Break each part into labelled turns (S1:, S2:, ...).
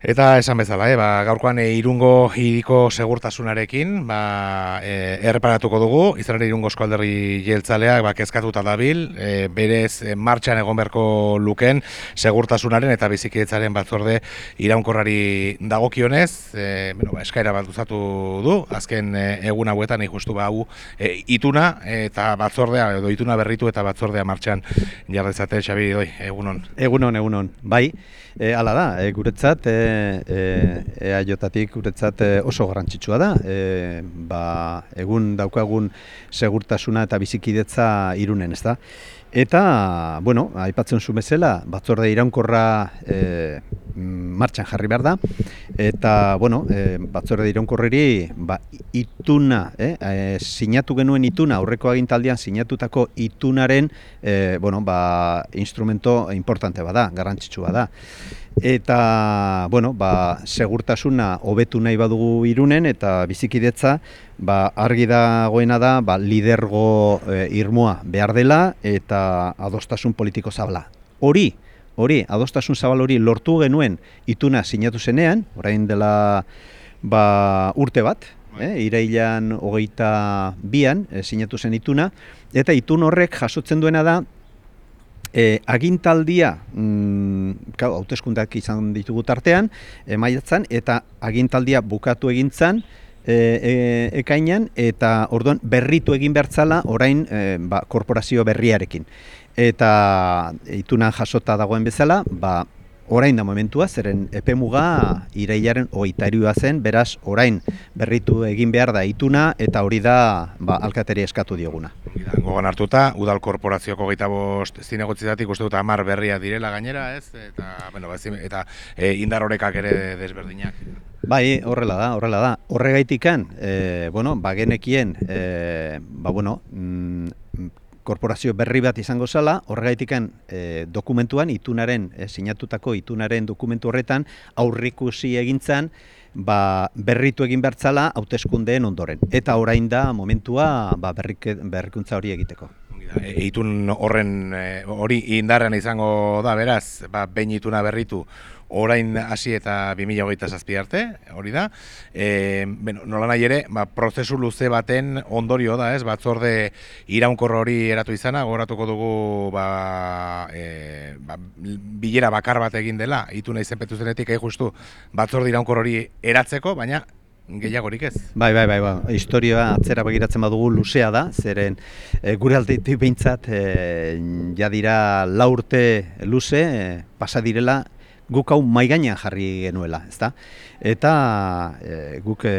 S1: Eta esan bezala, eh, ba, gaurkoan e, irungo hiriko segurtasunarekin ba, e, erreparatuko dugu, izan ere irungo eskualderri jeltzaleak ba, kezkatuta dabil, e, berez e, martxan egon beharko luken segurtasunaren eta bizikidetzaren batzorde iraunkorrari dagokionez, e, bueno, ba, eskaira bat duzatu du, azken e, egun hauetan ikustu ba, hau e, ituna eta batzordea, edo ituna berritu eta batzordea martxan jarrezate, Xabi, doi, egunon.
S2: Egunon, egunon, bai, e, ala da, e, guretzat, e, e, EAJatik uretzat e, oso garrantzitsua da. E, ba, egun daukagun segurtasuna eta bizikidetza irunen, ez da? Eta, bueno, aipatzen zu bezala, batzorde iraunkorra e, martxan jarri behar da, eta, bueno, e, batzorde iraunkorreri ba, ituna, e, e, sinatu genuen ituna, aurreko agintaldian sinatutako itunaren, e, bueno, ba, instrumento importante bada, garrantzitsua da eta bueno, ba, segurtasuna hobetu nahi badugu irunen eta bizikidetza ba, argi dagoena da ba, lidergo e, irmoa behar dela eta adostasun politiko zabala. Hori, hori, adostasun zabal hori lortu genuen ituna sinatu zenean, orain dela ba, urte bat, eh, irailan hogeita bian e, sinatu zen ituna, eta itun horrek jasotzen duena da E, agintaldia, mm, hauteskundak izan ditugu tartean, e, maiatzen, eta agintaldia bukatu egintzan, e, e, ekainan, eta orduan berritu egin bertzala orain e, ba, korporazio berriarekin. Eta itunan jasota dagoen bezala, ba, orain da momentua, zeren epemuga irailaren hogeita zen, beraz orain berritu egin behar da ituna eta hori da ba, alkateri eskatu dioguna.
S1: Gogan hartuta, Udal Korporazioko geita bost zinegotzizatik uste dut amar berria direla gainera, ez? Eta, bueno, ba, eta e, indar horrekak ere desberdinak.
S2: Bai, horrela da, horrela da. Horregaitikan, e, bueno, bagenekien, e, ba, bueno, mm, korporazio berri bat izango zala, horregaitikan e, dokumentuan, itunaren, e, sinatutako itunaren dokumentu horretan, aurrikusi egintzan, ba, berritu egin bertzala hauteskundeen ondoren. Eta orain da momentua ba, berrik, berrikuntza hori egiteko.
S1: E, itun horren e, hori indarren izango da, beraz, ba, behin ituna berritu, orain hasi eta 2008 zazpi arte, hori da. E, bueno, nola nahi ere, ba, prozesu luze baten ondorio da, ez, batzorde iraunkor hori eratu izana, goratuko dugu ba, e, ba, bilera bakar bat egin dela, itu nahi zenpetu zenetik, egin justu, batzorde iraunkor hori eratzeko, baina gehiagorik ez.
S2: Bai, bai, bai, bai. Historia atzera begiratzen badugu luzea da, zeren e, gure aldetik behintzat e, jadira laurte luze, e, pasa direla guk hau maigainan jarri genuela, ezta? Eta e, guk e,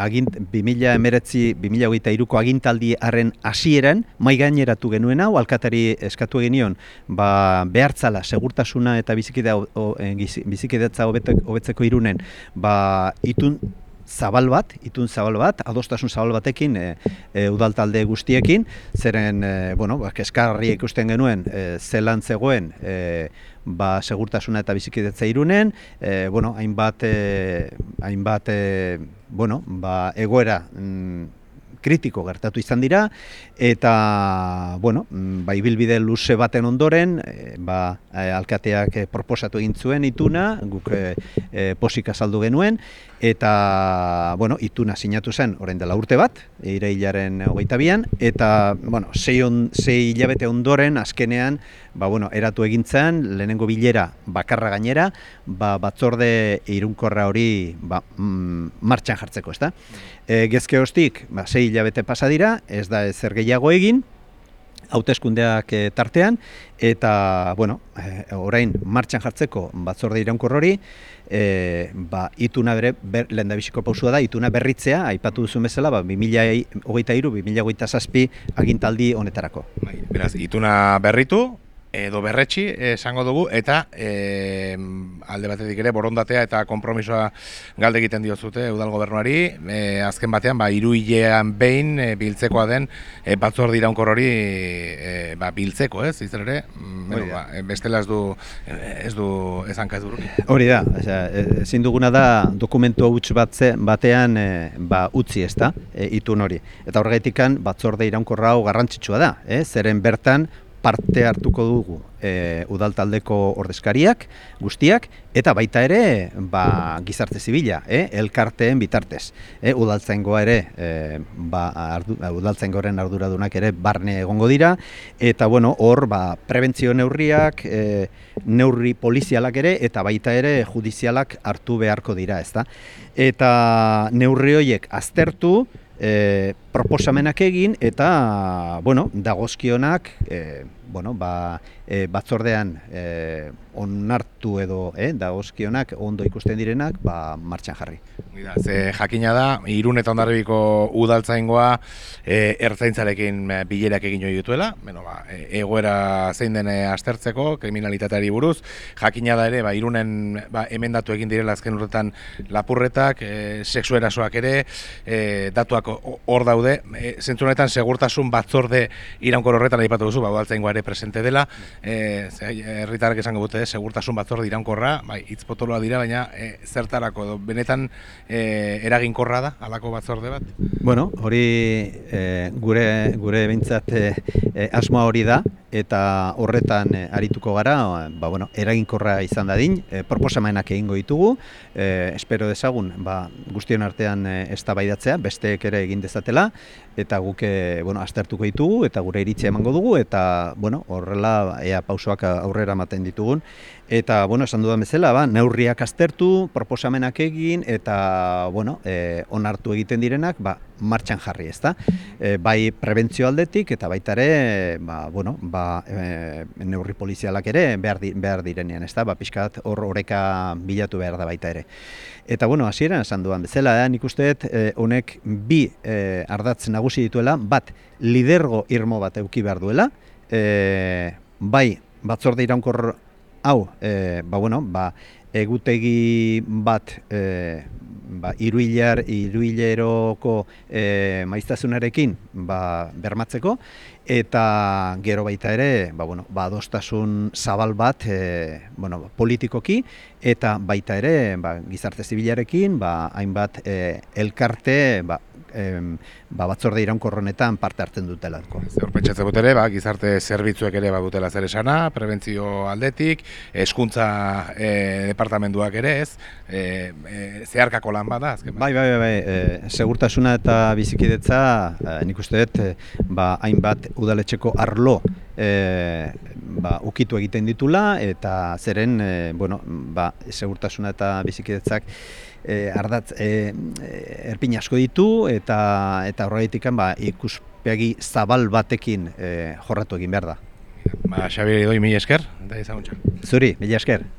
S2: agint 2019-2023ko agintaldi harren hasieran maigaineratu genuen hau alkatari eskatu genion, ba behartzala segurtasuna eta bizikidea bizikidetza hobetzeko irunen, ba itun zabal bat, itun zabal bat, adostasun zabal batekin e, e, udaltalde guztiekin, zeren, e, bueno, ba, keskarri ikusten genuen, e, zelan zegoen, e, ba, segurtasuna eta bizikidetza irunen, e, bueno, hainbat, e, hainbat, e, bueno, ba, egoera, mm, kritiko gertatu izan dira eta bueno, ba ibilbide luze baten ondoren, e, ba alkateak proposatu egin zuen ituna, guk e, posika saldu genuen eta bueno, ituna sinatu zen orain dela urte bat, irailaren 22an eta bueno, sei on sei hilabete ondoren azkenean ba bueno, eratu egintzen lehenengo bilera bakarra gainera, ba batzorde irunkorra hori ba, mm, martxan jartzeko, ezta? E, gezke hostik, ba sei hilabete pasa dira, ez da ezer gehiago egin hauteskundeak e, tartean eta bueno, e, orain martxan jartzeko batzorde iraunkor hori e, ba, ituna bere ber, lehendabiziko pausua da, ituna berritzea, aipatu duzu bezala, ba, 2008-2008 agintaldi honetarako.
S1: Bai, beraz, ituna berritu, edo berretxi esango dugu eta e, alde batetik ere borondatea eta konpromisoa galde egiten diozute udal gobernuari e, azken batean ba hiru hilean behin e, biltzekoa den e, batzor diraunkor hori e, ba, biltzeko, ez? Izan ere, mm, bueno, ba, bestela ez du ez du ez
S2: Hori da, osea, ezin duguna da dokumentu huts batze, batean e, ba, utzi, ezta? E, itun hori. Eta horregaitikan batzorde iraunkorra hau garrantzitsua da, eh? Zeren bertan parte hartuko dugu e, udaltaldeko ordezkariak guztiak eta baita ere ba, gizarte zibila, e, elkarteen bitartez. E, udaltzaingoa ere e, ba, ardu, udaltzaingoren arduradunak ere barne egongo dira eta bueno, hor ba, prebentzio neurriak, e, neurri polizialak ere eta baita ere judizialak hartu beharko dira, ezta? Eta neurri horiek aztertu, e, proposamenak egin eta bueno, dagozkionak e, bueno, ba, e, batzordean e, onartu edo e, dagozkionak ondo ikusten direnak ba, martxan jarri.
S1: Mira, ze jakina da, irun eta ondarribiko udaltzaingoa e, ertzaintzarekin bilerak egin joi dutuela, bueno, ba, egoera zein den aztertzeko, kriminalitateari buruz, jakina da ere, ba, irunen ba, emendatu egin direla azken urtetan lapurretak, e, seksu erasoak ere, e, datuak hor daude, e, zentzu honetan segurtasun batzorde iraunkor horretan aipatu duzu, ba, udaltzaingoa ere presente dela, e, herritarrek esango dute, segurtasun batzorde iraunkorra, bai, hitz potoloa dira, baina e, zertarako, edo, benetan e, eraginkorra da, alako batzorde bat?
S2: Bueno, hori e, gure, gure bintzat e, e, asmoa hori da, eta horretan e, arituko gara, ba, bueno, eraginkorra izan dadin, e, proposamenak egingo ditugu, e, espero dezagun, ba, guztion artean eztabaidatzea, besteek ere egin dezatela, eta guk bueno, aztertuko ditugu, eta gure iritzia emango dugu, eta bueno, horrela ea pausoak aurrera ematen ditugun. Eta, bueno, esan dudan bezala, ba, neurriak aztertu, proposamenak egin, eta, bueno, e, onartu egiten direnak, ba, martxan jarri, ezta? E, bai prebentzio aldetik, eta baita ere, ba, bueno, ba, e, neurri polizialak ere behar, di, behar direnean, ezta? Ba, pixkat hor oreka bilatu behar da baita ere. Eta, bueno, hasieran esan dudan bezala, eh? nik uste honek bi e, ardatz nagusi dituela, bat, lidergo irmo bat euki behar duela, e, bai, batzorde iraunkor hau, e, ba, bueno, ba, egutegi bat e, ba, iruilar, iruileroko e, maiztasunarekin ba, bermatzeko, eta gero baita ere, ba, bueno, ba, adostasun zabal bat e, bueno, politikoki, eta baita ere ba, gizarte zibilarekin, ba, hainbat e, elkarte ba, em, ba, batzorde iraunkorronetan parte hartzen dutelako.
S1: Zer pentsatze ere, ba, gizarte zerbitzuek ere badutela zer esana, prebentzio aldetik, eskuntza e, departamentuak ere ez, e, e, zeharkako lan bada, azken.
S2: Bai, bai, bai, bai e, segurtasuna eta bizikidetza, e, nik uste dut, e, ba, hainbat udaletxeko arlo e, ba, ukitu egiten ditula, eta zeren, e, bueno, ba, segurtasuna eta bizikidetzak e, ardatz e, erpin asko ditu eta eta horregatik ba ikuspegi zabal batekin e, jorratu egin behar da.
S1: Ba, Xabier, doi mila esker, eta izaguntza.
S2: Zuri, mila esker.